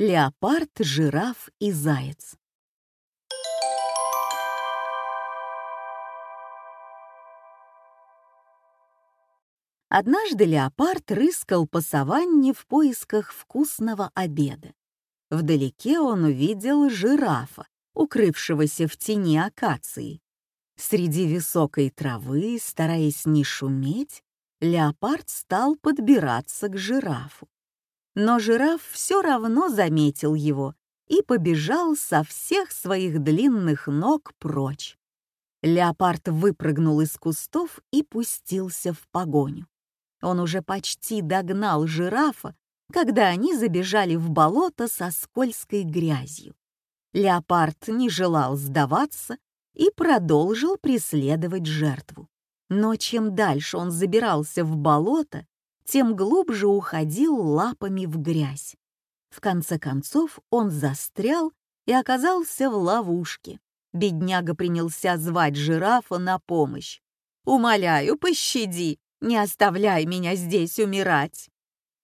Леопард, жираф и заяц. Однажды леопард рыскал по саванне в поисках вкусного обеда. Вдалеке он увидел жирафа, укрывшегося в тени акации. Среди высокой травы, стараясь не шуметь, леопард стал подбираться к жирафу. Но жираф все равно заметил его и побежал со всех своих длинных ног прочь. Леопард выпрыгнул из кустов и пустился в погоню. Он уже почти догнал жирафа, когда они забежали в болото со скользкой грязью. Леопард не желал сдаваться и продолжил преследовать жертву. Но чем дальше он забирался в болото, тем глубже уходил лапами в грязь. В конце концов он застрял и оказался в ловушке. Бедняга принялся звать жирафа на помощь. «Умоляю, пощади, не оставляй меня здесь умирать!»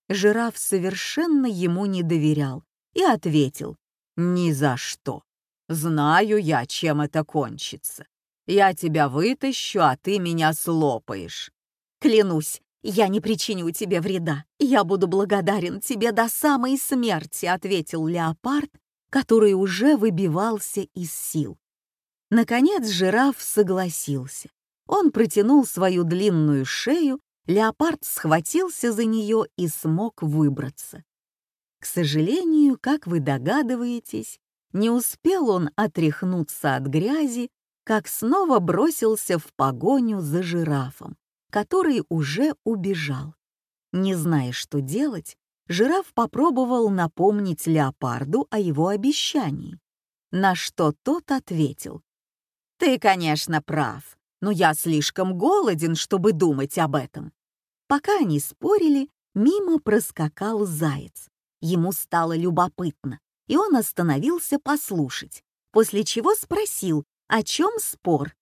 Жираф совершенно ему не доверял и ответил «Ни за что. Знаю я, чем это кончится. Я тебя вытащу, а ты меня слопаешь. Клянусь, я не причиню тебе вреда. Я буду благодарен тебе до самой смерти», — ответил леопард, который уже выбивался из сил. Наконец жираф согласился. Он протянул свою длинную шею, леопард схватился за нее и смог выбраться. К сожалению, как вы догадываетесь, не успел он отряхнуться от грязи, как снова бросился в погоню за жирафом, который уже убежал. Не зная, что делать, жираф попробовал напомнить леопарду о его обещании, на что тот ответил. «Ты, конечно, прав, но я слишком голоден, чтобы думать об этом». Пока они спорили, мимо проскакал заяц. Ему стало любопытно, и он остановился послушать, после чего спросил, о чем спор.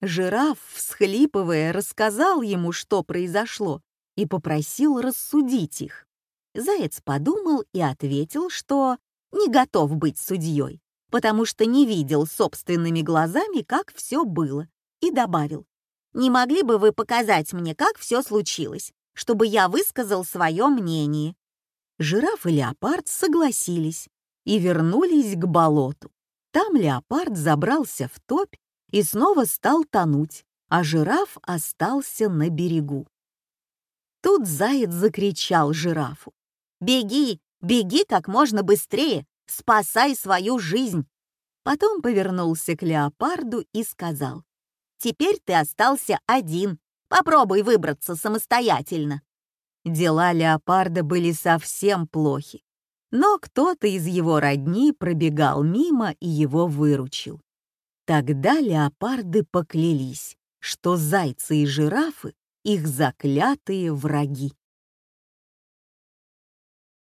Жираф, всхлипывая, рассказал ему, что произошло, и попросил рассудить их. Заяц подумал и ответил, что не готов быть судьей, потому что не видел собственными глазами, как все было, и добавил, «Не могли бы вы показать мне, как все случилось, чтобы я высказал свое мнение?» Жираф и леопард согласились и вернулись к болоту. Там леопард забрался в топь и снова стал тонуть, а жираф остался на берегу. Тут заяц закричал жирафу. «Беги, беги как можно быстрее, спасай свою жизнь!» Потом повернулся к леопарду и сказал. «Теперь ты остался один, попробуй выбраться самостоятельно». Дела леопарда были совсем плохи, но кто-то из его родни пробегал мимо и его выручил. Тогда леопарды поклялись, что зайцы и жирафы — их заклятые враги.